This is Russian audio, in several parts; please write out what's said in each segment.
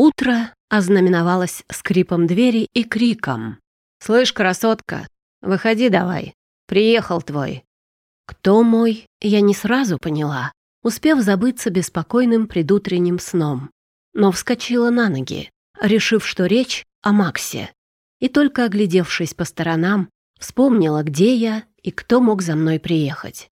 Утро ознаменовалось скрипом двери и криком. «Слышь, красотка, выходи давай, приехал твой». Кто мой, я не сразу поняла, успев забыться беспокойным предутренним сном. Но вскочила на ноги, решив, что речь о Максе. И только оглядевшись по сторонам, вспомнила, где я и кто мог за мной приехать.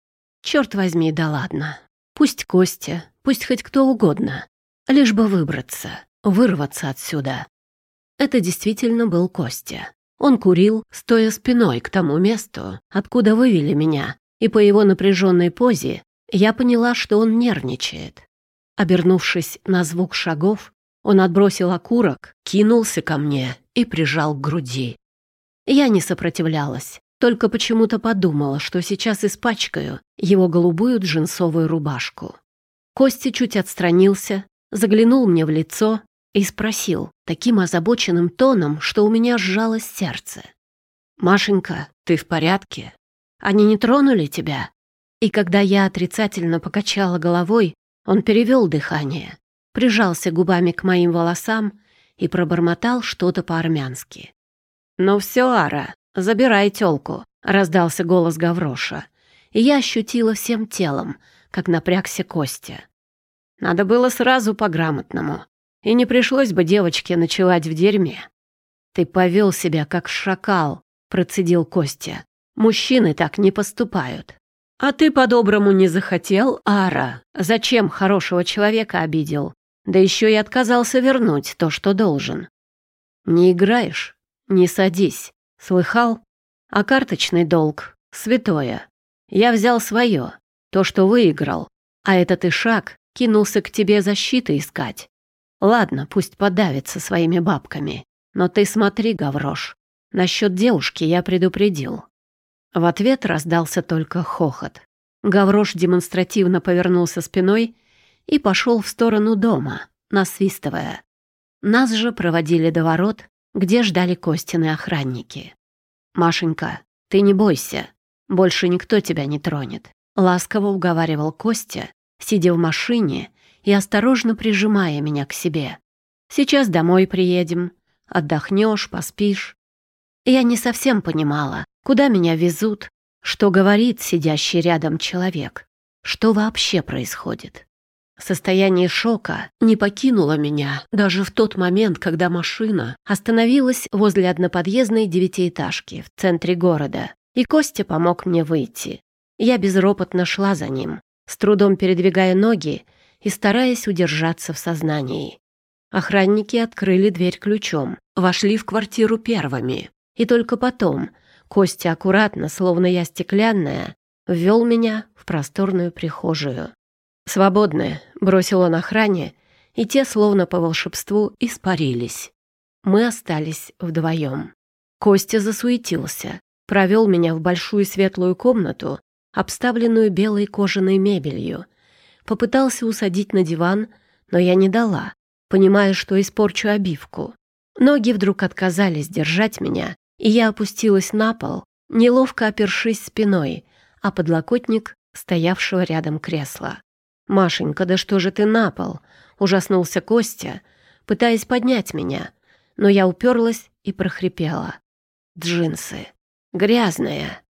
Черт возьми, да ладно. Пусть Костя, пусть хоть кто угодно. Лишь бы выбраться, вырваться отсюда. Это действительно был Костя. Он курил, стоя спиной к тому месту, откуда вывели меня, и по его напряженной позе я поняла, что он нервничает. Обернувшись на звук шагов, он отбросил окурок, кинулся ко мне и прижал к груди. Я не сопротивлялась, только почему-то подумала, что сейчас испачкаю его голубую джинсовую рубашку. Костя чуть отстранился, заглянул мне в лицо и спросил таким озабоченным тоном, что у меня сжалось сердце. «Машенька, ты в порядке? Они не тронули тебя?» И когда я отрицательно покачала головой, он перевел дыхание, прижался губами к моим волосам и пробормотал что-то по-армянски. «Ну все, Ара, забирай тёлку», — раздался голос Гавроша. И я ощутила всем телом, как напрягся Костя. Надо было сразу по-грамотному, и не пришлось бы девочке ночевать в дерьме. «Ты повел себя, как шакал», — процедил Костя. «Мужчины так не поступают». «А ты по-доброму не захотел, Ара? Зачем хорошего человека обидел? Да еще и отказался вернуть то, что должен. Не играешь? Не садись. Слыхал? А карточный долг — святое. Я взял свое, то, что выиграл. А этот ишак кинулся к тебе защиты искать. Ладно, пусть подавится своими бабками. Но ты смотри, Гаврош. Насчет девушки я предупредил. В ответ раздался только хохот. Гаврош демонстративно повернулся спиной и пошел в сторону дома, насвистывая. Нас же проводили до ворот, где ждали Костины охранники. «Машенька, ты не бойся, больше никто тебя не тронет», — ласково уговаривал Костя, сидя в машине и осторожно прижимая меня к себе. «Сейчас домой приедем, отдохнешь, поспишь». Я не совсем понимала, куда меня везут, что говорит сидящий рядом человек, что вообще происходит. Состояние шока не покинуло меня даже в тот момент, когда машина остановилась возле одноподъездной девятиэтажки в центре города, и Костя помог мне выйти. Я безропотно шла за ним, с трудом передвигая ноги и стараясь удержаться в сознании. Охранники открыли дверь ключом, вошли в квартиру первыми, и только потом Костя аккуратно, словно я стеклянная, ввел меня в просторную прихожую. «Свободны», — бросил он охране, и те, словно по волшебству, испарились. Мы остались вдвоем. Костя засуетился, провел меня в большую светлую комнату, обставленную белой кожаной мебелью. Попытался усадить на диван, но я не дала, понимая, что испорчу обивку. Ноги вдруг отказались держать меня, и я опустилась на пол, неловко опершись спиной, а подлокотник стоявшего рядом кресла. «Машенька, да что же ты на пол?» — ужаснулся Костя, пытаясь поднять меня, но я уперлась и прохрипела. «Джинсы. Грязные».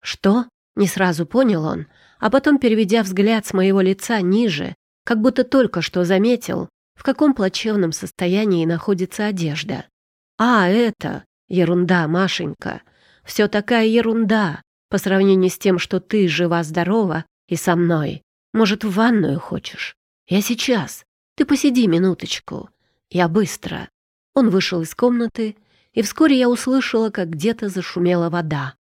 «Что?» — не сразу понял он, а потом, переведя взгляд с моего лица ниже, как будто только что заметил, в каком плачевном состоянии находится одежда. «А, это... Ерунда, Машенька. Все такая ерунда по сравнению с тем, что ты жива-здорова и со мной. Может, в ванную хочешь? Я сейчас. Ты посиди минуточку. Я быстро». Он вышел из комнаты, и вскоре я услышала, как где-то зашумела вода.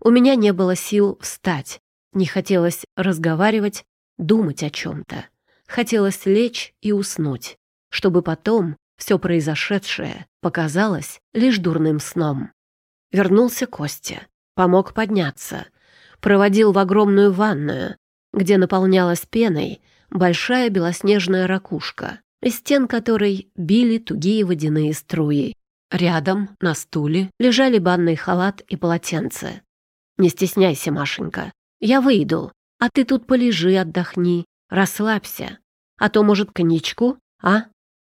У меня не было сил встать. Не хотелось разговаривать, думать о чем-то. Хотелось лечь и уснуть, чтобы потом все произошедшее показалось лишь дурным сном. Вернулся Костя, помог подняться, проводил в огромную ванную, где наполнялась пеной большая белоснежная ракушка, из стен которой били тугие водяные струи. Рядом, на стуле, лежали банный халат и полотенце. «Не стесняйся, Машенька, я выйду, а ты тут полежи, отдохни, расслабься. А то, может, коньячку, а?»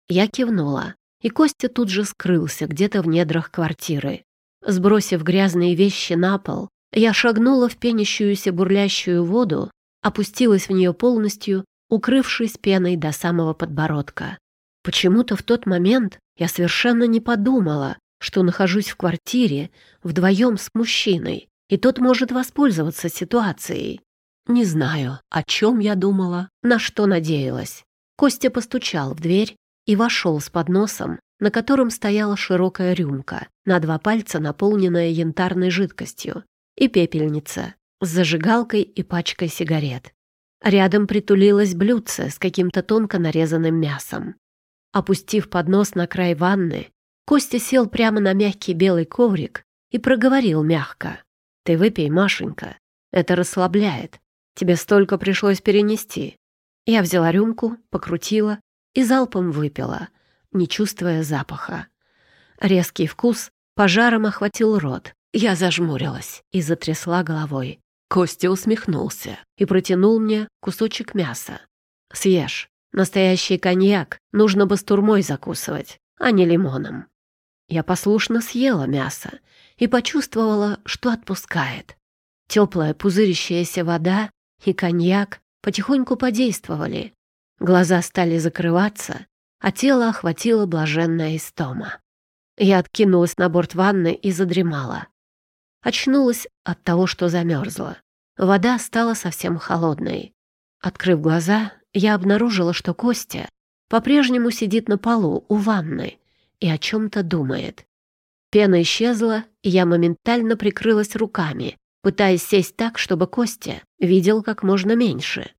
Я кивнула. и Костя тут же скрылся где-то в недрах квартиры. Сбросив грязные вещи на пол, я шагнула в пенящуюся бурлящую воду, опустилась в нее полностью, укрывшись пеной до самого подбородка. Почему-то в тот момент я совершенно не подумала, что нахожусь в квартире вдвоем с мужчиной, и тот может воспользоваться ситуацией. Не знаю, о чем я думала, на что надеялась. Костя постучал в дверь и вошел с подносом, на котором стояла широкая рюмка, на два пальца наполненная янтарной жидкостью, и пепельница с зажигалкой и пачкой сигарет. Рядом притулилось блюдце с каким-то тонко нарезанным мясом. Опустив поднос на край ванны, Костя сел прямо на мягкий белый коврик и проговорил мягко. «Ты выпей, Машенька. Это расслабляет. Тебе столько пришлось перенести». Я взяла рюмку, покрутила и залпом выпила, не чувствуя запаха. Резкий вкус пожаром охватил рот. Я зажмурилась и затрясла головой. Костя усмехнулся и протянул мне кусочек мяса. «Съешь. Настоящий коньяк нужно бастурмой закусывать, а не лимоном». Я послушно съела мясо и почувствовала, что отпускает. Теплая пузырящаяся вода и коньяк потихоньку подействовали. Глаза стали закрываться, а тело охватило блаженная истома. Я откинулась на борт ванны и задремала. Очнулась от того, что замерзла. Вода стала совсем холодной. Открыв глаза, я обнаружила, что Костя по-прежнему сидит на полу у ванны и о чем-то думает. Пена исчезла, и я моментально прикрылась руками, пытаясь сесть так, чтобы Костя видел как можно меньше.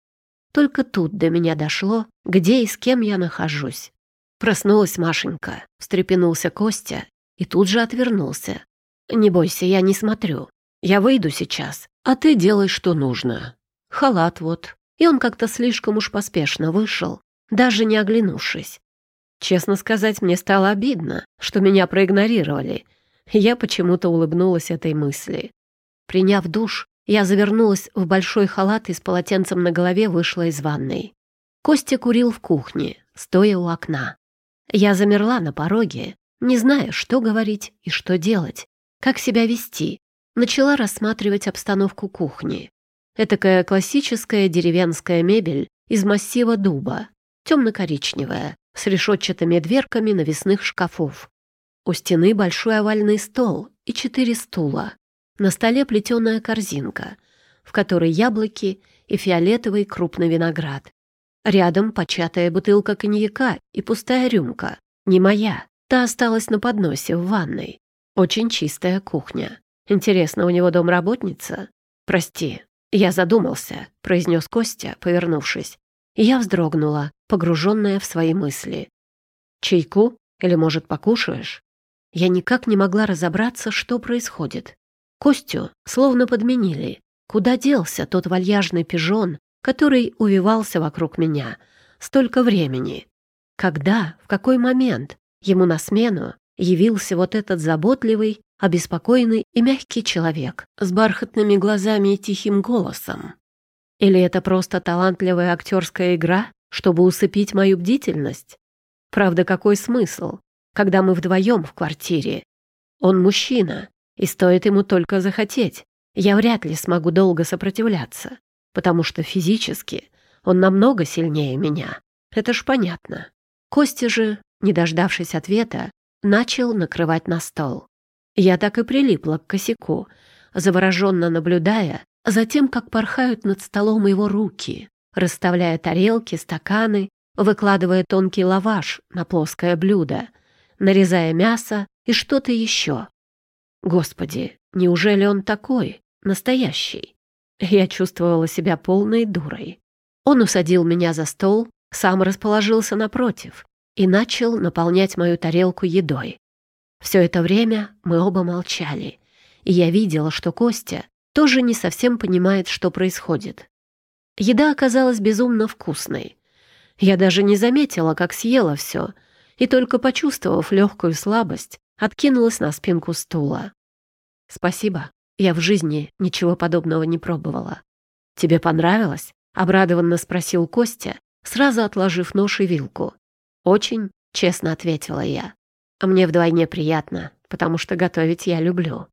Только тут до меня дошло, где и с кем я нахожусь. Проснулась Машенька, встрепенулся Костя и тут же отвернулся. «Не бойся, я не смотрю. Я выйду сейчас, а ты делай, что нужно. Халат вот». И он как-то слишком уж поспешно вышел, даже не оглянувшись. Честно сказать, мне стало обидно, что меня проигнорировали. Я почему-то улыбнулась этой мысли. Приняв душ, я завернулась в большой халат и с полотенцем на голове вышла из ванной. Костя курил в кухне, стоя у окна. Я замерла на пороге, не зная, что говорить и что делать, как себя вести. Начала рассматривать обстановку кухни. Этакая классическая деревенская мебель из массива дуба, темно-коричневая, с решетчатыми дверками навесных шкафов. У стены большой овальный стол и четыре стула. На столе плетеная корзинка, в которой яблоки и фиолетовый крупный виноград. Рядом початая бутылка коньяка и пустая рюмка. Не моя, та осталась на подносе в ванной. Очень чистая кухня. Интересно, у него домработница? Прости, я задумался, произнес Костя, повернувшись. Я вздрогнула, погруженная в свои мысли. «Чайку? Или, может, покушаешь?» Я никак не могла разобраться, что происходит. Костю словно подменили. Куда делся тот вальяжный пижон, который увивался вокруг меня столько времени? Когда, в какой момент ему на смену явился вот этот заботливый, обеспокоенный и мягкий человек с бархатными глазами и тихим голосом? Или это просто талантливая актерская игра, чтобы усыпить мою бдительность? Правда, какой смысл, когда мы вдвоем в квартире? Он мужчина, и стоит ему только захотеть. Я вряд ли смогу долго сопротивляться, потому что физически он намного сильнее меня. Это ж понятно. Костя же, не дождавшись ответа, начал накрывать на стол. Я так и прилипла к косяку, завороженно наблюдая Затем, как порхают над столом его руки, расставляя тарелки, стаканы, выкладывая тонкий лаваш на плоское блюдо, нарезая мясо и что-то еще. Господи, неужели он такой, настоящий? Я чувствовала себя полной дурой. Он усадил меня за стол, сам расположился напротив и начал наполнять мою тарелку едой. Все это время мы оба молчали, и я видела, что Костя тоже не совсем понимает, что происходит. Еда оказалась безумно вкусной. Я даже не заметила, как съела все, и только почувствовав легкую слабость, откинулась на спинку стула. «Спасибо. Я в жизни ничего подобного не пробовала». «Тебе понравилось?» — обрадованно спросил Костя, сразу отложив нож и вилку. «Очень. честно ответила я. Мне вдвойне приятно, потому что готовить я люблю.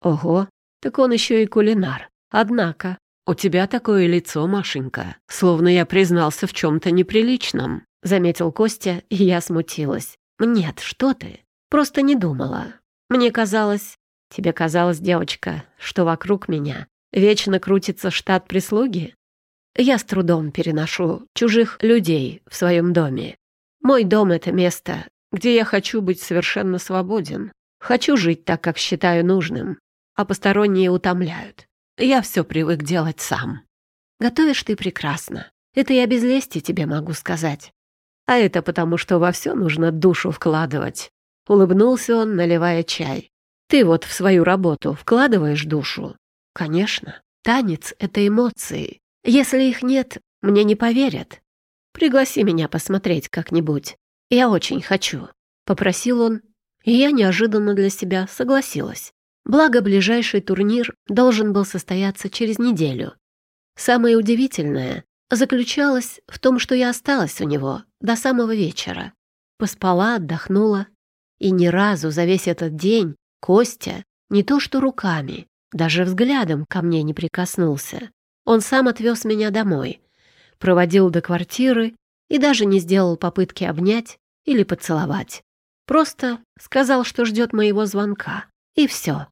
Ого, так он еще и кулинар. Однако, у тебя такое лицо, Машенька, словно я признался в чем-то неприличном, заметил Костя, и я смутилась. Нет, что ты? Просто не думала. Мне казалось... Тебе казалось, девочка, что вокруг меня вечно крутится штат прислуги? Я с трудом переношу чужих людей в своем доме. Мой дом — это место, где я хочу быть совершенно свободен. Хочу жить так, как считаю нужным, а посторонние утомляют. Я все привык делать сам. Готовишь ты прекрасно. Это я без лести тебе могу сказать. А это потому, что во все нужно душу вкладывать. Улыбнулся он, наливая чай. Ты вот в свою работу вкладываешь душу? Конечно. Танец — это эмоции. Если их нет, мне не поверят. Пригласи меня посмотреть как-нибудь. Я очень хочу. Попросил он, и я неожиданно для себя согласилась. Благо, ближайший турнир должен был состояться через неделю. Самое удивительное заключалось в том, что я осталась у него до самого вечера. Поспала, отдохнула. И ни разу за весь этот день Костя не то что руками, даже взглядом ко мне не прикоснулся. Он сам отвез меня домой, проводил до квартиры и даже не сделал попытки обнять или поцеловать. Просто сказал, что ждет моего звонка. И все.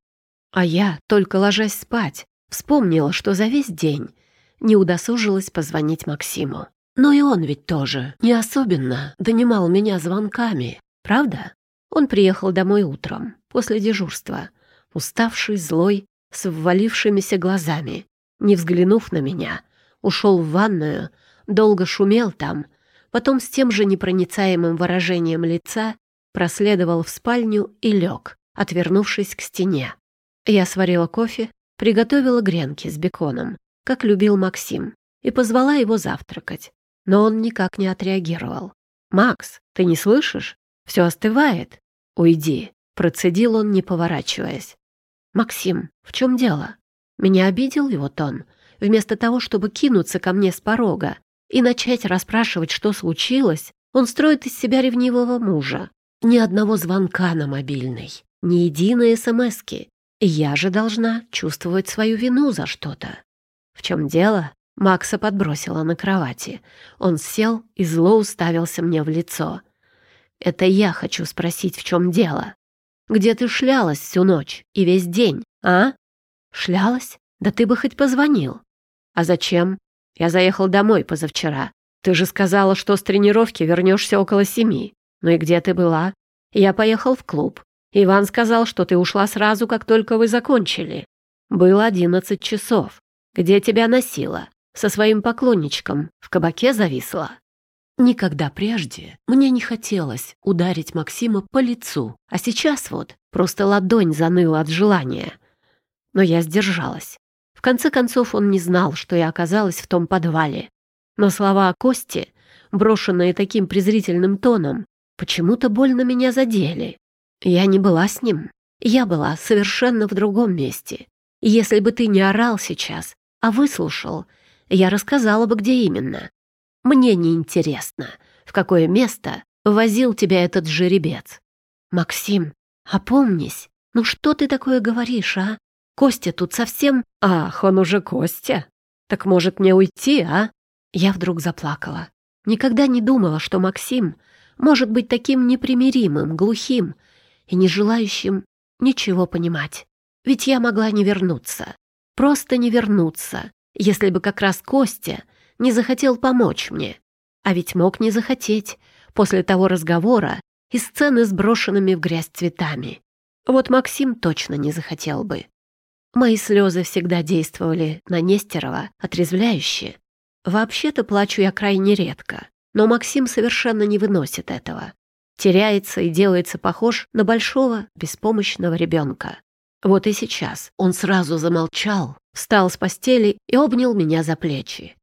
А я, только ложась спать, вспомнила, что за весь день не удосужилась позвонить Максиму. Но и он ведь тоже не особенно донимал меня звонками, правда? Он приехал домой утром, после дежурства, уставший, злой, с ввалившимися глазами. Не взглянув на меня, ушел в ванную, долго шумел там, потом с тем же непроницаемым выражением лица проследовал в спальню и лег, отвернувшись к стене. Я сварила кофе, приготовила гренки с беконом, как любил Максим, и позвала его завтракать. Но он никак не отреагировал. «Макс, ты не слышишь? Все остывает. Уйди», — процедил он, не поворачиваясь. «Максим, в чем дело?» Меня обидел его тон. Вместо того, чтобы кинуться ко мне с порога и начать расспрашивать, что случилось, он строит из себя ревнивого мужа. Ни одного звонка на мобильный, ни единой смски. Я же должна чувствовать свою вину за что-то. В чем дело? Макса подбросила на кровати. Он сел и зло уставился мне в лицо. «Это я хочу спросить, в чем дело. Где ты шлялась всю ночь и весь день, а?» «Шлялась? Да ты бы хоть позвонил». «А зачем? Я заехал домой позавчера. Ты же сказала, что с тренировки вернешься около семи. Ну и где ты была?» «Я поехал в клуб. Иван сказал, что ты ушла сразу, как только вы закончили. Было одиннадцать часов. Где тебя носила? Со своим поклонничком в кабаке зависла?» Никогда прежде мне не хотелось ударить Максима по лицу, а сейчас вот просто ладонь заныла от желания. Но я сдержалась. В конце концов, он не знал, что я оказалась в том подвале. Но слова о Косте, брошенные таким презрительным тоном, почему-то больно меня задели. Я не была с ним. Я была совершенно в другом месте. Если бы ты не орал сейчас, а выслушал, я рассказала бы, где именно. Мне не интересно, в какое место возил тебя этот жеребец. Максим, опомнись, ну что ты такое говоришь, а? Костя тут совсем... Ах, он уже Костя. Так может мне уйти, а? Я вдруг заплакала. Никогда не думала, что Максим может быть таким непримиримым, глухим и не желающим ничего понимать. Ведь я могла не вернуться. Просто не вернуться, если бы как раз Костя не захотел помочь мне. А ведь мог не захотеть после того разговора и сцены с брошенными в грязь цветами. Вот Максим точно не захотел бы. Мои слезы всегда действовали на Нестерова отрезвляюще. Вообще-то плачу я крайне редко, но Максим совершенно не выносит этого. Теряется и делается похож на большого, беспомощного ребенка. Вот и сейчас он сразу замолчал, встал с постели и обнял меня за плечи.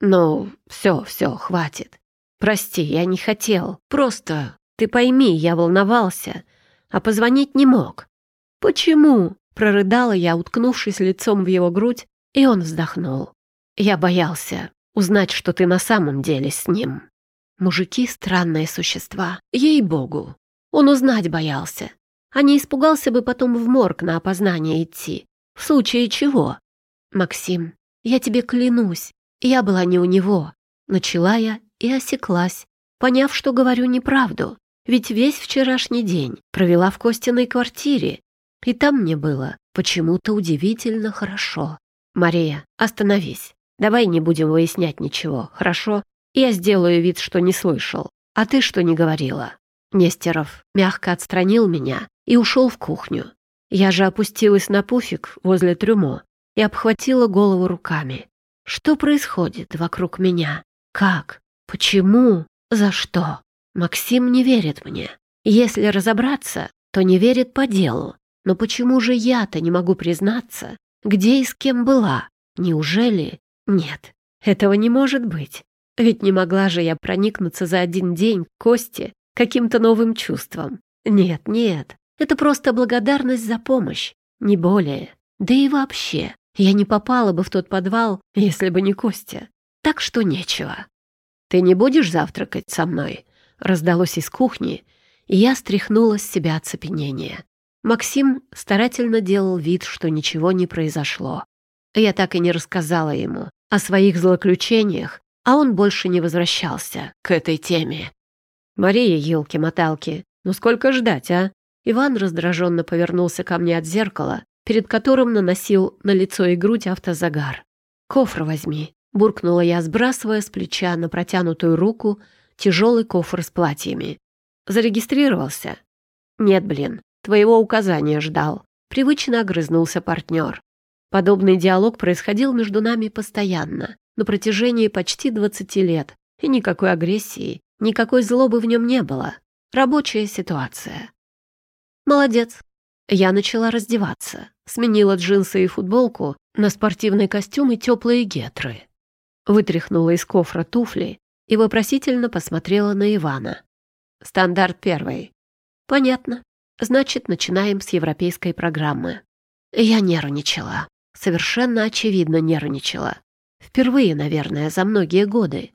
«Ну, все, все, хватит. Прости, я не хотел. Просто, ты пойми, я волновался, а позвонить не мог». «Почему?» — прорыдала я, уткнувшись лицом в его грудь, и он вздохнул. «Я боялся узнать, что ты на самом деле с ним». Мужики — странные существа, ей-богу. Он узнать боялся. А не испугался бы потом в морг на опознание идти. В случае чего? Максим, я тебе клянусь, я была не у него. Начала я и осеклась, поняв, что говорю неправду. Ведь весь вчерашний день провела в Костиной квартире, и там мне было почему-то удивительно хорошо. «Мария, остановись. Давай не будем выяснять ничего, хорошо? Я сделаю вид, что не слышал. А ты что не говорила?» Нестеров мягко отстранил меня и ушел в кухню. Я же опустилась на пуфик возле трюмо и обхватила голову руками. Что происходит вокруг меня? Как? Почему? За что? Максим не верит мне. Если разобраться, то не верит по делу. Но почему же я-то не могу признаться, где и с кем была? Неужели? Нет, этого не может быть. Ведь не могла же я проникнуться за один день к Косте каким-то новым чувством. Нет, нет, это просто благодарность за помощь, не более. Да и вообще, я не попала бы в тот подвал, если бы не Костя. Так что нечего. «Ты не будешь завтракать со мной?» раздалось из кухни, и я стряхнула с себя оцепенение. Максим старательно делал вид, что ничего не произошло. Я так и не рассказала ему о своих злоключениях, а он больше не возвращался к этой теме. «Мария, елки-моталки, ну сколько ждать, а?» Иван раздраженно повернулся ко мне от зеркала, перед которым наносил на лицо и грудь автозагар. «Кофр возьми», — буркнула я, сбрасывая с плеча на протянутую руку тяжелый кофр с платьями. «Зарегистрировался?» «Нет, блин, твоего указания ждал», — привычно огрызнулся партнер. Подобный диалог происходил между нами постоянно, на протяжении почти 20 лет, и никакой агрессии, никакой злобы в нем не было. Рабочая ситуация. «Молодец». Я начала раздеваться, сменила джинсы и футболку на спортивный костюм и теплые гетры. Вытряхнула из кофра туфли и вопросительно посмотрела на Ивана. «Стандарт первый». «Понятно. Значит, начинаем с европейской программы». Я нервничала. Совершенно очевидно нервничала. Впервые, наверное, за многие годы.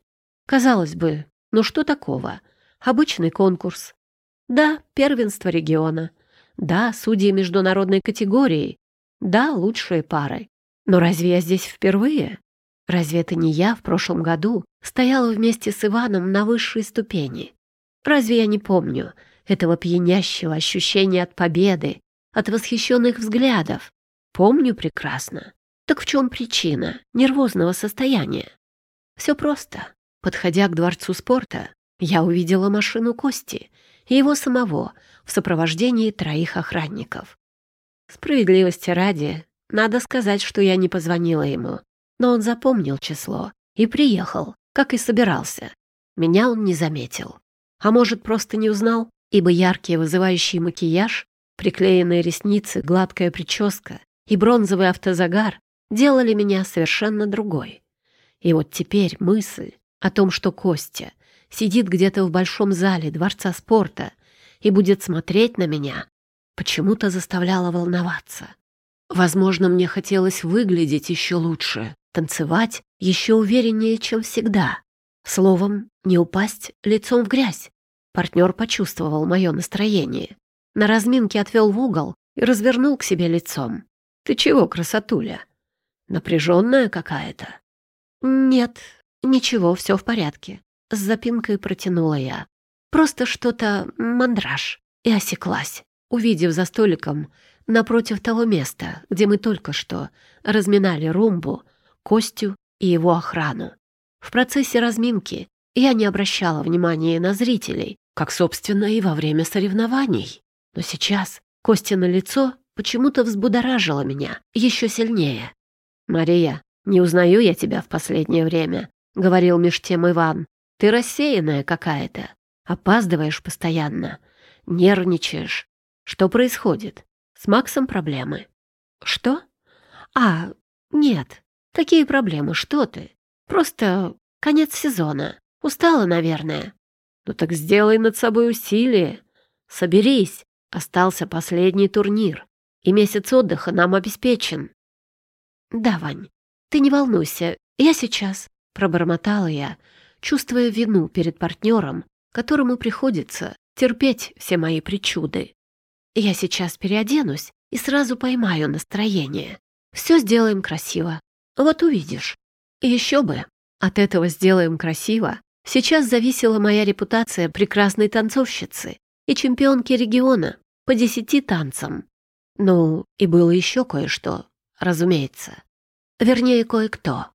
Казалось бы, ну что такого? Обычный конкурс. Да, первенство региона. Да, судьи международной категории. Да, лучшие пары. Но разве я здесь впервые? Разве это не я в прошлом году стояла вместе с Иваном на высшей ступени? Разве я не помню этого пьянящего ощущения от победы, от восхищенных взглядов? Помню прекрасно. Так в чем причина нервозного состояния? Все просто. Подходя к дворцу спорта, я увидела машину Кости и его самого в сопровождении троих охранников. Справедливости ради, надо сказать, что я не позвонила ему, но он запомнил число и приехал, как и собирался. Меня он не заметил. А может, просто не узнал, ибо яркий вызывающий макияж, приклеенные ресницы, гладкая прическа и бронзовый автозагар делали меня совершенно другой. И вот теперь мысль о том, что Костя сидит где-то в большом зале Дворца спорта и будет смотреть на меня, почему-то заставляла волноваться. Возможно, мне хотелось выглядеть еще лучше, танцевать еще увереннее, чем всегда. Словом, не упасть лицом в грязь. Партнер почувствовал мое настроение. На разминке отвел в угол и развернул к себе лицом. «Ты чего, красотуля? Напряженная какая-то?» «Нет, ничего, все в порядке», — с запинкой протянула я. «Просто что-то мандраж». И осеклась, увидев за столиком напротив того места, где мы только что разминали румбу, Костю и его охрану. В процессе разминки я не обращала внимания на зрителей, как, собственно, и во время соревнований. Но сейчас Костя на лицо почему-то взбудоражило меня еще сильнее. «Мария, не узнаю я тебя в последнее время», — говорил меж тем Иван. «Ты рассеянная какая-то, опаздываешь постоянно, нервничаешь. Что происходит? С Максом проблемы?» «Что? А, нет, Какие проблемы? Что ты? Просто конец сезона. Устала, наверное. Ну так сделай над собой усилие. Соберись. Остался последний турнир. И месяц отдыха нам обеспечен. Да, Вань, ты не волнуйся. Я сейчас. Пробормотала я, чувствуя вину перед партнером, которому приходится терпеть все мои причуды. Я сейчас переоденусь и сразу поймаю настроение. Все сделаем красиво. Вот увидишь. И еще бы. От этого сделаем красиво. Сейчас зависела моя репутация прекрасной танцовщицы и чемпионки региона по десяти танцам. Ну, и было еще кое-что, разумеется. Вернее, кое-кто.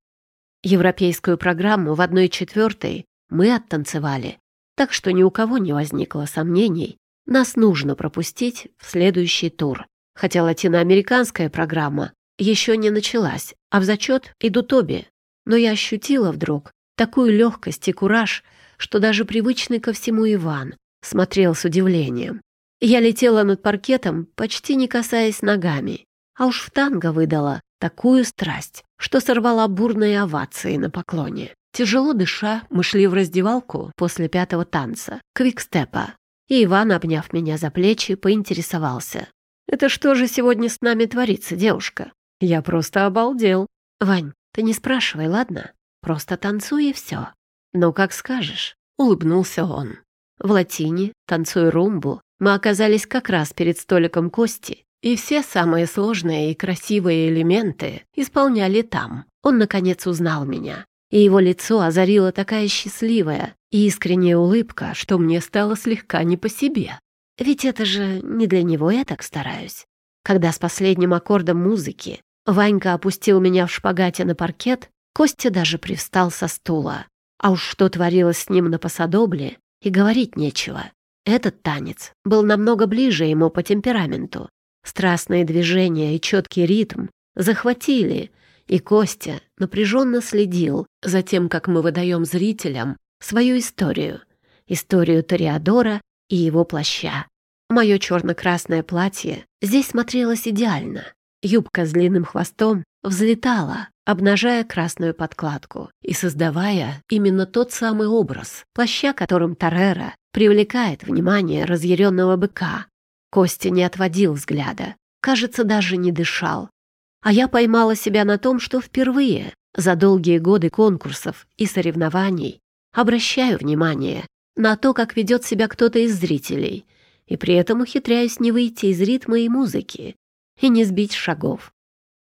Европейскую программу в одной четвертой мы оттанцевали, так что ни у кого не возникло сомнений, нас нужно пропустить в следующий тур. Хотя латиноамериканская программа еще не началась, а в зачет идут обе. Но я ощутила вдруг такую легкость и кураж, что даже привычный ко всему Иван смотрел с удивлением. Я летела над паркетом, почти не касаясь ногами, а уж в танго выдала такую страсть, что сорвала бурные овации на поклоне. Тяжело дыша, мы шли в раздевалку после пятого танца, квикстепа, и Иван, обняв меня за плечи, поинтересовался. «Это что же сегодня с нами творится, девушка?» Я просто обалдел. «Вань, ты не спрашивай, ладно? Просто танцуй и все». «Ну, как скажешь», — улыбнулся он. В латине, танцуя румбу, мы оказались как раз перед столиком Кости, и все самые сложные и красивые элементы исполняли там. Он, наконец, узнал меня, и его лицо озарила такая счастливая и искренняя улыбка, что мне стало слегка не по себе. Ведь это же не для него я так стараюсь. Когда с последним аккордом музыки Ванька опустил меня в шпагате на паркет, Костя даже привстал со стула. А уж что творилось с ним на посадобле, и говорить нечего. Этот танец был намного ближе ему по темпераменту. Страстные движения и четкий ритм захватили, и Костя напряженно следил за тем, как мы выдаем зрителям свою историю. Историю Тореадора и его плаща. Мое черно-красное платье здесь смотрелось идеально. Юбка с длинным хвостом взлетала, обнажая красную подкладку и создавая именно тот самый образ плаща, которым Тарера привлекает внимание разъяренного быка. Костя не отводил взгляда, кажется, даже не дышал. А я поймала себя на том, что впервые за долгие годы конкурсов и соревнований обращаю внимание на то, как ведет себя кто-то из зрителей, и при этом ухитряюсь не выйти из ритма и музыки, и не сбить шагов.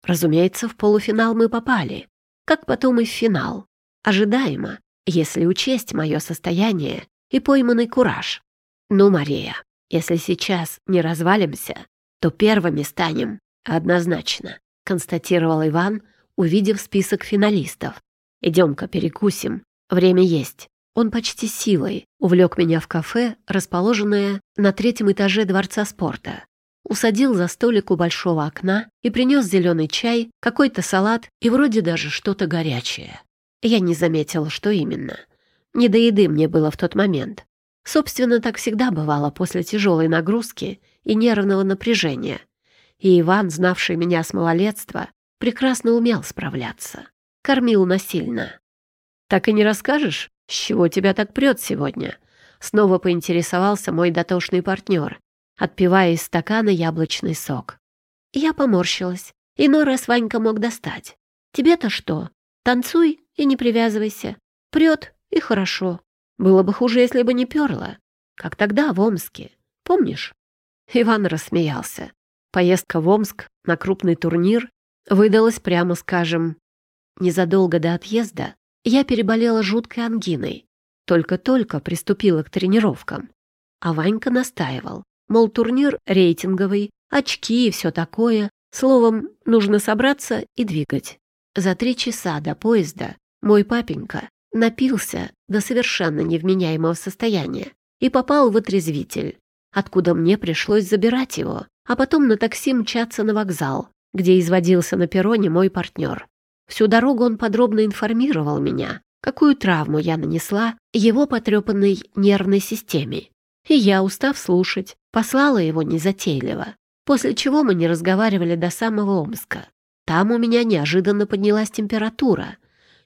Разумеется, в полуфинал мы попали, как потом и в финал. Ожидаемо, если учесть мое состояние и пойманный кураж. Ну, Мария, если сейчас не развалимся, то первыми станем однозначно, констатировал Иван, увидев список финалистов. Идем-ка перекусим, время есть. Он почти силой увлек меня в кафе, расположенное на третьем этаже Дворца спорта усадил за столик у большого окна и принес зеленый чай, какой-то салат и вроде даже что-то горячее. Я не заметила, что именно. Не до еды мне было в тот момент. Собственно, так всегда бывало после тяжелой нагрузки и нервного напряжения. И Иван, знавший меня с малолетства, прекрасно умел справляться. Кормил насильно. «Так и не расскажешь, с чего тебя так прет сегодня?» Снова поинтересовался мой дотошный партнер, отпивая из стакана яблочный сок. Я поморщилась. Иной раз Ванька мог достать. Тебе-то что? Танцуй и не привязывайся. Прет и хорошо. Было бы хуже, если бы не перло. Как тогда в Омске. Помнишь? Иван рассмеялся. Поездка в Омск на крупный турнир выдалась, прямо скажем, незадолго до отъезда. Я переболела жуткой ангиной. Только-только приступила к тренировкам. А Ванька настаивал. Мол, турнир рейтинговый, очки и все такое. Словом, нужно собраться и двигать. За три часа до поезда мой папенька напился до совершенно невменяемого состояния и попал в отрезвитель, откуда мне пришлось забирать его, а потом на такси мчаться на вокзал, где изводился на перроне мой партнер. Всю дорогу он подробно информировал меня, какую травму я нанесла его потрепанной нервной системе. И я, устав слушать, Послала его незатейливо, после чего мы не разговаривали до самого Омска. Там у меня неожиданно поднялась температура,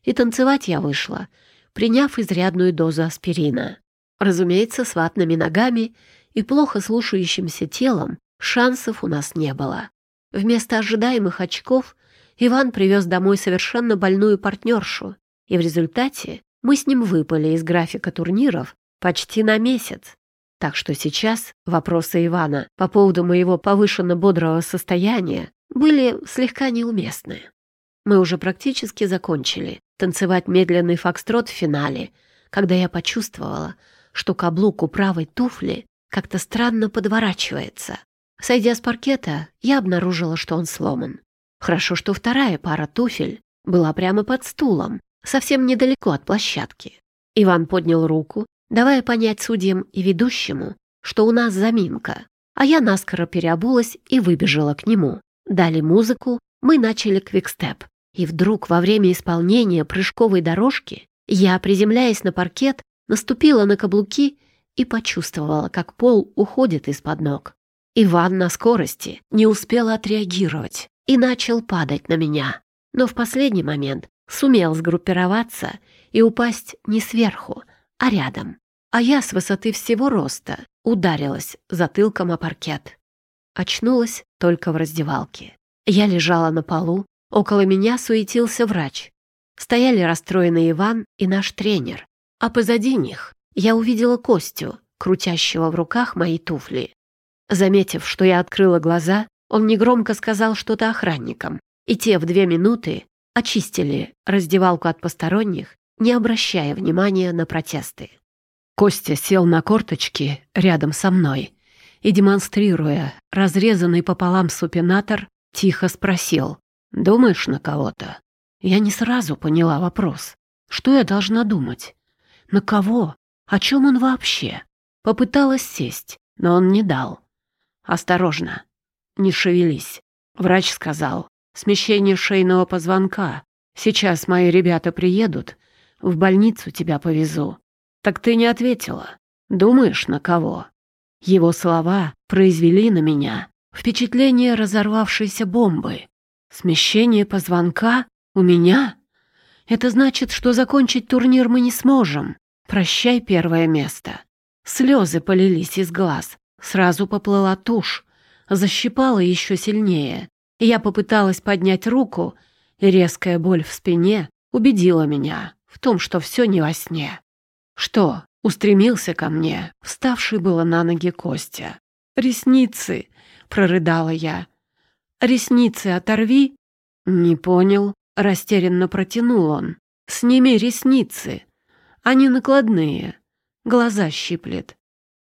и танцевать я вышла, приняв изрядную дозу аспирина. Разумеется, с ватными ногами и плохо слушающимся телом шансов у нас не было. Вместо ожидаемых очков Иван привез домой совершенно больную партнершу, и в результате мы с ним выпали из графика турниров почти на месяц. Так что сейчас вопросы Ивана по поводу моего повышенно бодрого состояния были слегка неуместны. Мы уже практически закончили танцевать медленный фокстрот в финале, когда я почувствовала, что каблук у правой туфли как-то странно подворачивается. Сойдя с паркета, я обнаружила, что он сломан. Хорошо, что вторая пара туфель была прямо под стулом, совсем недалеко от площадки. Иван поднял руку, давая понять судьям и ведущему, что у нас заминка, а я наскоро переобулась и выбежала к нему. Дали музыку, мы начали квикстеп. И вдруг во время исполнения прыжковой дорожки я, приземляясь на паркет, наступила на каблуки и почувствовала, как пол уходит из-под ног. Иван на скорости не успел отреагировать и начал падать на меня, но в последний момент сумел сгруппироваться и упасть не сверху, а рядом. А я с высоты всего роста ударилась затылком о паркет. Очнулась только в раздевалке. Я лежала на полу, около меня суетился врач. Стояли расстроенный Иван и наш тренер, а позади них я увидела Костю, крутящего в руках мои туфли. Заметив, что я открыла глаза, он негромко сказал что-то охранникам, и те в две минуты очистили раздевалку от посторонних, не обращая внимания на протесты. Костя сел на корточки рядом со мной и, демонстрируя разрезанный пополам супинатор, тихо спросил «Думаешь на кого-то?» Я не сразу поняла вопрос. Что я должна думать? На кого? О чем он вообще? Попыталась сесть, но он не дал. «Осторожно, не шевелись». Врач сказал, смещение шейного позвонка. Сейчас мои ребята приедут, в больницу тебя повезу. Так ты не ответила. Думаешь, на кого? Его слова произвели на меня впечатление разорвавшейся бомбы. Смещение позвонка у меня? Это значит, что закончить турнир мы не сможем. Прощай первое место. Слезы полились из глаз. Сразу поплыла тушь. Защипала еще сильнее. Я попыталась поднять руку, и резкая боль в спине убедила меня в том, что все не во сне. Что? Устремился ко мне, вставший было на ноги Костя. «Ресницы!» — прорыдала я. «Ресницы оторви!» «Не понял», — растерянно протянул он. «Сними ресницы. Они накладные. Глаза щиплет».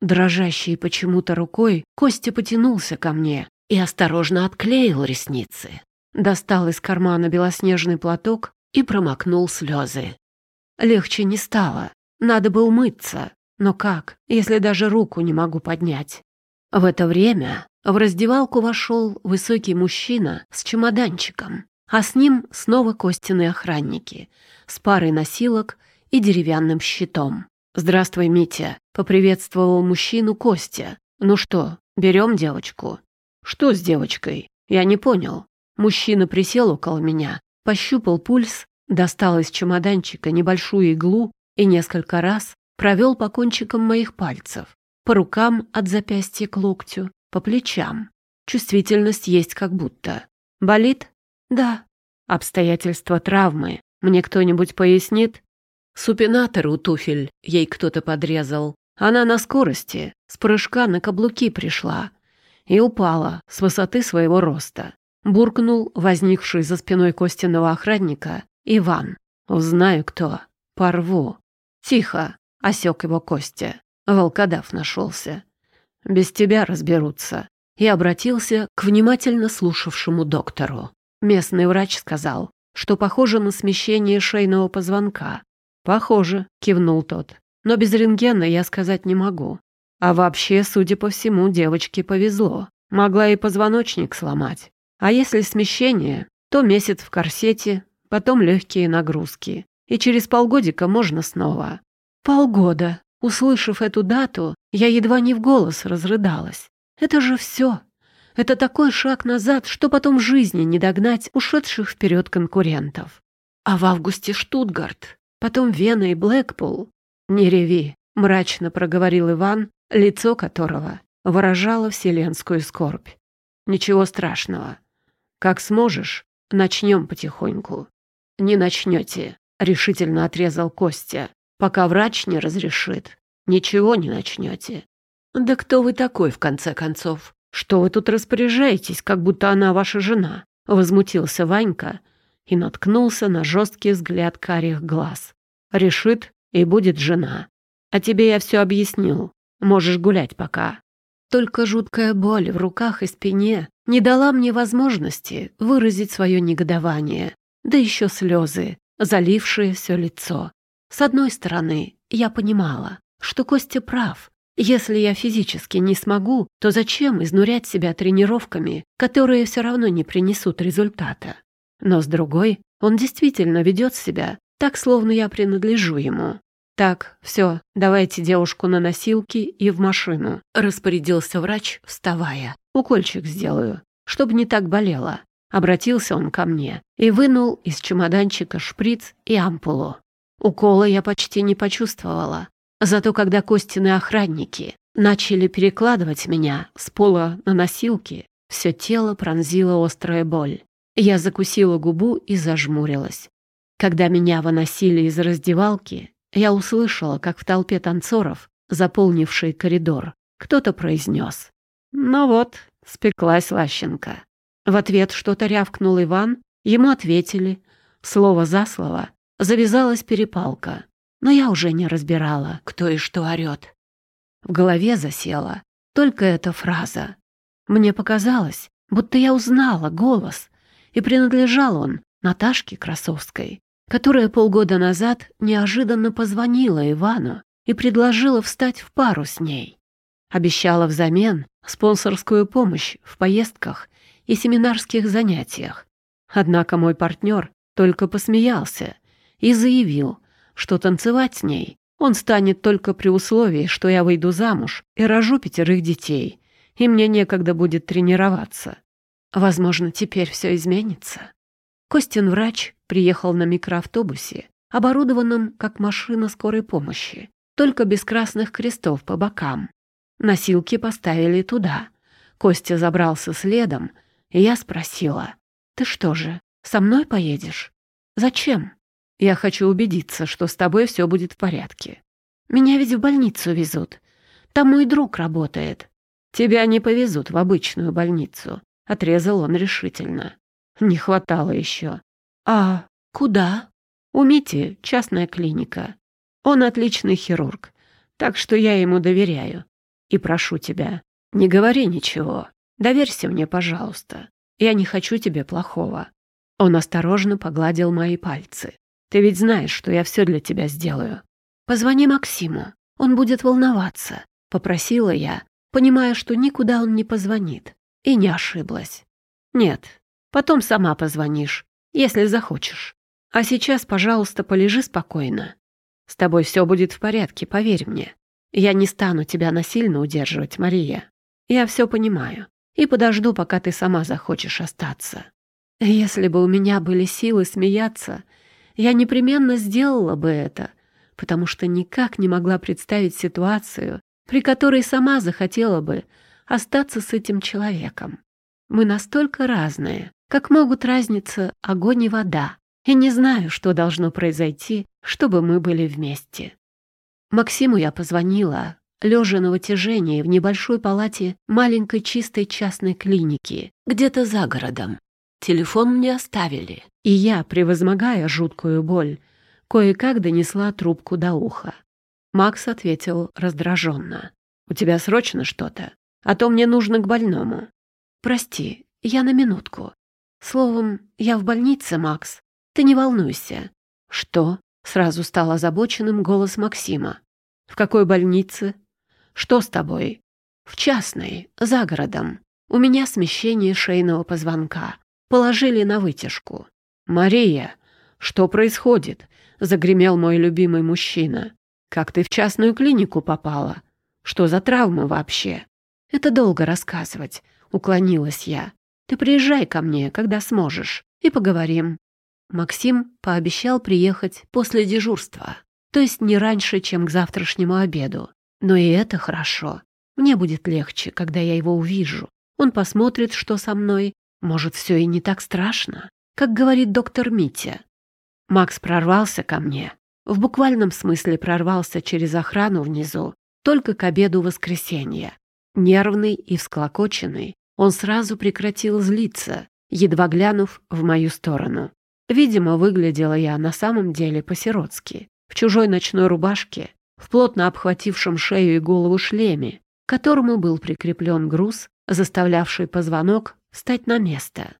Дрожащей почему-то рукой Костя потянулся ко мне, и осторожно отклеил ресницы. Достал из кармана белоснежный платок и промокнул слезы. Легче не стало, надо бы умыться. Но как, если даже руку не могу поднять? В это время в раздевалку вошел высокий мужчина с чемоданчиком, а с ним снова Костины охранники с парой носилок и деревянным щитом. «Здравствуй, Митя», — поприветствовал мужчину Костя. «Ну что, берем девочку?» «Что с девочкой? Я не понял». Мужчина присел около меня, пощупал пульс, достал из чемоданчика небольшую иглу и несколько раз провел по кончикам моих пальцев, по рукам от запястья к локтю, по плечам. Чувствительность есть как будто. Болит? Да. Обстоятельства травмы. Мне кто-нибудь пояснит? Супинатор у туфель ей кто-то подрезал. Она на скорости, с прыжка на каблуки пришла и упала с высоты своего роста. Буркнул возникший за спиной Костиного охранника Иван. «Узнаю, кто. Порву». «Тихо!» — осек его Костя. Волкодав нашелся. «Без тебя разберутся». И обратился к внимательно слушавшему доктору. Местный врач сказал, что похоже на смещение шейного позвонка. «Похоже», — кивнул тот. «Но без рентгена я сказать не могу. А вообще, судя по всему, девочке повезло. Могла и позвоночник сломать. А если смещение, то месяц в корсете, потом легкие нагрузки. И через полгодика можно снова. Полгода. Услышав эту дату, я едва не в голос разрыдалась. Это же все. Это такой шаг назад, что потом жизни не догнать ушедших вперед конкурентов. А в августе Штутгарт, потом Вена и Блэкпул. Не реви, мрачно проговорил Иван, лицо которого выражало вселенскую скорбь. «Ничего страшного. Как сможешь, начнем потихоньку. Не начнете, — решительно отрезал Костя. «Пока врач не разрешит, ничего не начнете». «Да кто вы такой, в конце концов? Что вы тут распоряжаетесь, как будто она ваша жена?» — возмутился Ванька и наткнулся на жесткий взгляд карих глаз. «Решит, и будет жена. А тебе я все объяснил. Можешь гулять пока». Только жуткая боль в руках и спине не дала мне возможности выразить свое негодование, да еще слезы, залившие все лицо. С одной стороны, я понимала, что Костя прав. Если я физически не смогу, то зачем изнурять себя тренировками, которые все равно не принесут результата? Но с другой, он действительно ведет себя так, словно я принадлежу ему. «Так, все, давайте девушку на носилки и в машину», — распорядился врач, вставая. «Укольчик сделаю, чтобы не так болело». Обратился он ко мне и вынул из чемоданчика шприц и ампулу. Укола я почти не почувствовала. Зато когда Костины охранники начали перекладывать меня с пола на носилки, все тело пронзила острая боль. Я закусила губу и зажмурилась. Когда меня выносили из раздевалки, я услышала, как в толпе танцоров, заполнившей коридор, кто-то произнес. «Ну вот, спеклась Лащенко». В ответ что-то рявкнул Иван, ему ответили. Слово за слово завязалась перепалка, но я уже не разбирала, кто и что орёт. В голове засела только эта фраза. Мне показалось, будто я узнала голос, и принадлежал он Наташке Красовской которая полгода назад неожиданно позвонила Ивану и предложила встать в пару с ней. Обещала взамен спонсорскую помощь в поездках и семинарских занятиях. Однако мой партнер только посмеялся и заявил, что танцевать с ней он станет только при условии, что я выйду замуж и рожу пятерых детей, и мне некогда будет тренироваться. Возможно, теперь все изменится. Костин врач приехал на микроавтобусе, оборудованном как машина скорой помощи, только без красных крестов по бокам. Носилки поставили туда. Костя забрался следом, и я спросила, «Ты что же, со мной поедешь?» «Зачем?» «Я хочу убедиться, что с тобой все будет в порядке. Меня ведь в больницу везут. Там мой друг работает. Тебя не повезут в обычную больницу», — отрезал он решительно. Не хватало еще. А куда? У Мити частная клиника. Он отличный хирург, так что я ему доверяю. И прошу тебя, не говори ничего. Доверься мне, пожалуйста. Я не хочу тебе плохого. Он осторожно погладил мои пальцы. Ты ведь знаешь, что я все для тебя сделаю. Позвони Максиму, он будет волноваться, попросила я, понимая, что никуда он не позвонит. И не ошиблась. Нет, Потом сама позвонишь, если захочешь. А сейчас, пожалуйста, полежи спокойно. С тобой все будет в порядке, поверь мне. Я не стану тебя насильно удерживать, Мария. Я все понимаю. И подожду, пока ты сама захочешь остаться. Если бы у меня были силы смеяться, я непременно сделала бы это, потому что никак не могла представить ситуацию, при которой сама захотела бы остаться с этим человеком. Мы настолько разные, как могут разниться огонь и вода, и не знаю, что должно произойти, чтобы мы были вместе. Максиму я позвонила, лежа на вытяжении в небольшой палате маленькой чистой частной клиники, где-то за городом. Телефон мне оставили, и я, превозмогая жуткую боль, кое-как донесла трубку до уха. Макс ответил раздраженно. «У тебя срочно что-то? А то мне нужно к больному». «Прости, я на минутку. Словом, я в больнице, Макс. Ты не волнуйся. Что? Сразу стал озабоченным голос Максима. В какой больнице? Что с тобой? В частной, за городом. У меня смещение шейного позвонка. Положили на вытяжку. Мария, что происходит? Загремел мой любимый мужчина. Как ты в частную клинику попала? Что за травмы вообще? Это долго рассказывать, уклонилась я. Ты приезжай ко мне, когда сможешь, и поговорим». Максим пообещал приехать после дежурства, то есть не раньше, чем к завтрашнему обеду. Но и это хорошо. Мне будет легче, когда я его увижу. Он посмотрит, что со мной. Может, все и не так страшно, как говорит доктор Митя. Макс прорвался ко мне. В буквальном смысле прорвался через охрану внизу, только к обеду воскресенья. Нервный и всклокоченный, он сразу прекратил злиться, едва глянув в мою сторону. Видимо, выглядела я на самом деле по-сиротски, в чужой ночной рубашке, в плотно обхватившем шею и голову шлеме, к которому был прикреплен груз, заставлявший позвонок встать на место.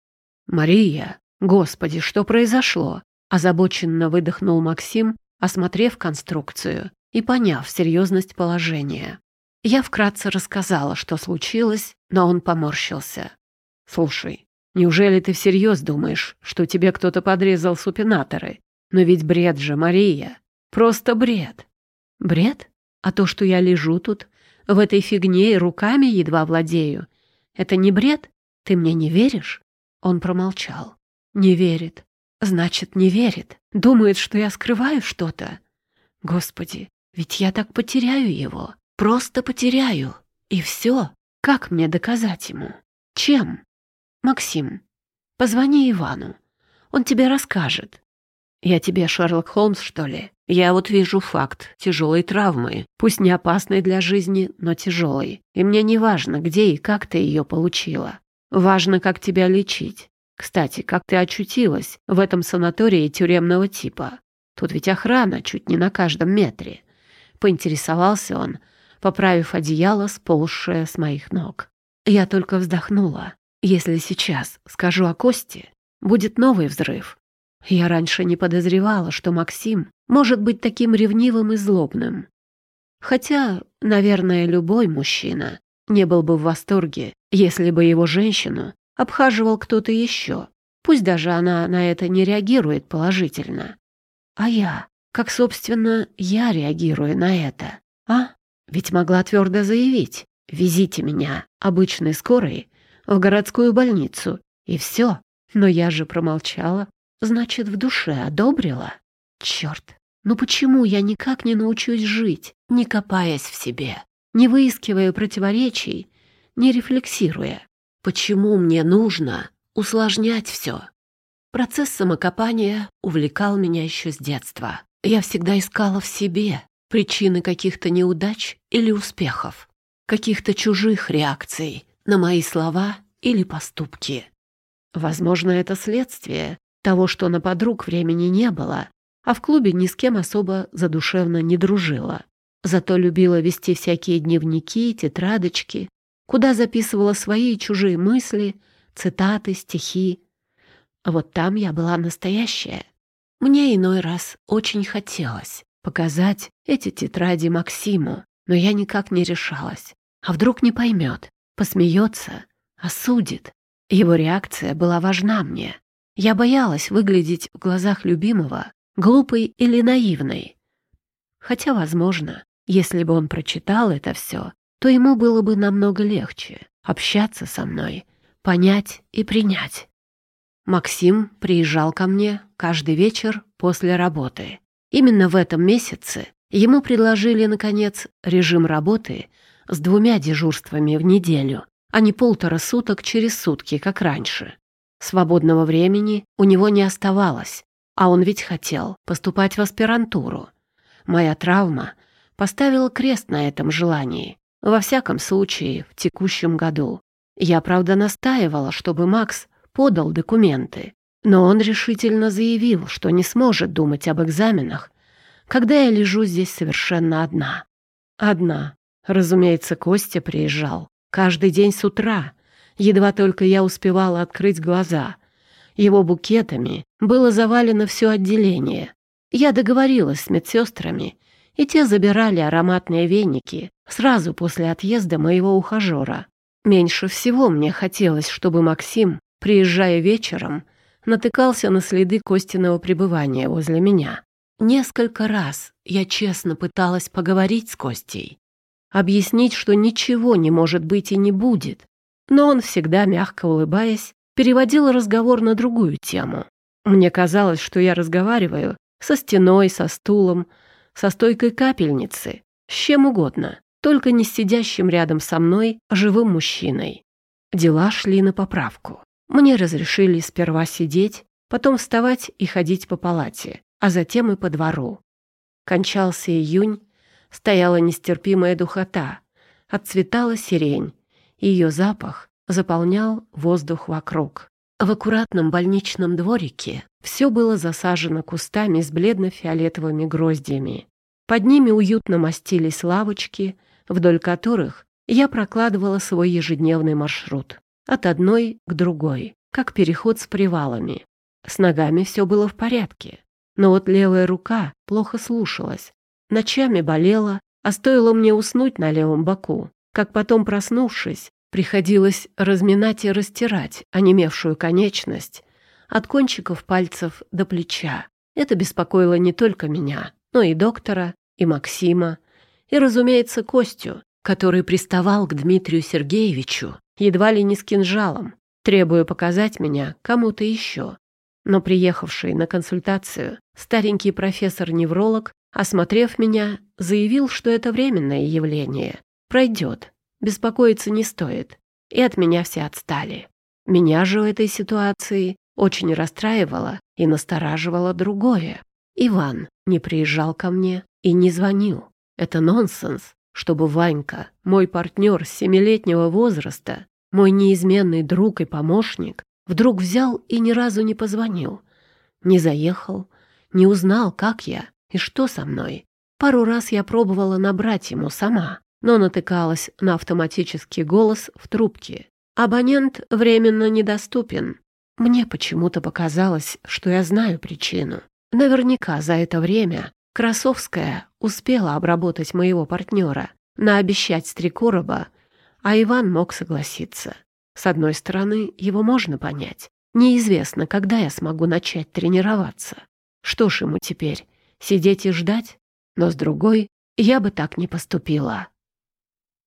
«Мария, господи, что произошло?» озабоченно выдохнул Максим, осмотрев конструкцию и поняв серьезность положения. Я вкратце рассказала, что случилось, но он поморщился. «Слушай, неужели ты всерьез думаешь, что тебе кто-то подрезал супинаторы? Но ведь бред же, Мария. Просто бред». «Бред? А то, что я лежу тут, в этой фигне и руками едва владею, это не бред? Ты мне не веришь?» Он промолчал. «Не верит. Значит, не верит. Думает, что я скрываю что-то. Господи, ведь я так потеряю его. Просто потеряю. И все. Как мне доказать ему? Чем? Максим, позвони Ивану. Он тебе расскажет. Я тебе Шерлок Холмс, что ли? Я вот вижу факт тяжелой травмы, пусть не опасной для жизни, но тяжелой. И мне не важно, где и как ты ее получила. Важно, как тебя лечить. Кстати, как ты очутилась в этом санатории тюремного типа? Тут ведь охрана чуть не на каждом метре. Поинтересовался он, поправив одеяло, сползшее с моих ног. Я только вздохнула. Если сейчас скажу о Косте, будет новый взрыв. Я раньше не подозревала, что Максим может быть таким ревнивым и злобным. Хотя, наверное, любой мужчина не был бы в восторге, если бы его женщину обхаживал кто-то еще. Пусть даже она на это не реагирует положительно. А я? Как, собственно, я реагирую на это? А? Ведь могла твердо заявить. Везите меня, обычной скорой, в городскую больницу. И все. Но я же промолчала. Значит, в душе одобрила? Черт. Ну почему я никак не научусь жить, не копаясь в себе, не выискивая противоречий, не рефлексируя? Почему мне нужно усложнять все? Процесс самокопания увлекал меня еще с детства. Я всегда искала в себе причины каких-то неудач или успехов, каких-то чужих реакций на мои слова или поступки. Возможно, это следствие того, что на подруг времени не было, а в клубе ни с кем особо задушевно не дружила. Зато любила вести всякие дневники, тетрадочки, куда записывала свои и чужие мысли, цитаты, стихи. Вот там я была настоящая. Мне иной раз очень хотелось показать эти тетради Максиму, но я никак не решалась. А вдруг не поймет, посмеется, осудит. Его реакция была важна мне. Я боялась выглядеть в глазах любимого глупой или наивной. Хотя, возможно, если бы он прочитал это все, то ему было бы намного легче общаться со мной, понять и принять. Максим приезжал ко мне каждый вечер после работы. Именно в этом месяце ему предложили, наконец, режим работы с двумя дежурствами в неделю, а не полтора суток через сутки, как раньше. Свободного времени у него не оставалось, а он ведь хотел поступать в аспирантуру. Моя травма поставила крест на этом желании, во всяком случае, в текущем году. Я, правда, настаивала, чтобы Макс подал документы, но он решительно заявил, что не сможет думать об экзаменах, когда я лежу здесь совершенно одна. Одна. Разумеется, Костя приезжал. Каждый день с утра. Едва только я успевала открыть глаза. Его букетами было завалено все отделение. Я договорилась с медсестрами, и те забирали ароматные веники сразу после отъезда моего ухажера. Меньше всего мне хотелось, чтобы Максим, приезжая вечером, натыкался на следы Костиного пребывания возле меня. Несколько раз я честно пыталась поговорить с Костей, объяснить, что ничего не может быть и не будет, но он всегда, мягко улыбаясь, переводил разговор на другую тему. Мне казалось, что я разговариваю со стеной, со стулом, со стойкой капельницы, с чем угодно, только не сидящим рядом со мной живым мужчиной. Дела шли на поправку. Мне разрешили сперва сидеть, потом вставать и ходить по палате, а затем и по двору. Кончался июнь, стояла нестерпимая духота, отцветала сирень, ее запах заполнял воздух вокруг. В аккуратном больничном дворике все было засажено кустами с бледно-фиолетовыми гроздьями. Под ними уютно мастились лавочки, вдоль которых я прокладывала свой ежедневный маршрут. От одной к другой, как переход с привалами. С ногами все было в порядке. Но вот левая рука плохо слушалась. Ночами болела, а стоило мне уснуть на левом боку, как потом, проснувшись, приходилось разминать и растирать онемевшую конечность от кончиков пальцев до плеча. Это беспокоило не только меня, но и доктора, и Максима, и, разумеется, Костю, который приставал к Дмитрию Сергеевичу едва ли не с кинжалом, требуя показать меня кому-то еще. Но приехавший на консультацию старенький профессор-невролог, осмотрев меня, заявил, что это временное явление. Пройдет, беспокоиться не стоит. И от меня все отстали. Меня же в этой ситуации очень расстраивало и настораживало другое. Иван не приезжал ко мне и не звонил. Это нонсенс, чтобы Ванька, мой партнер с семилетнего возраста, мой неизменный друг и помощник, вдруг взял и ни разу не позвонил. Не заехал, не узнал, как я и что со мной. Пару раз я пробовала набрать ему сама, но натыкалась на автоматический голос в трубке. Абонент временно недоступен. Мне почему-то показалось, что я знаю причину. Наверняка за это время Красовская успела обработать моего партнера, наобещать Стрекороба, а Иван мог согласиться. С одной стороны, его можно понять. Неизвестно, когда я смогу начать тренироваться. Что ж ему теперь, сидеть и ждать? Но с другой, я бы так не поступила.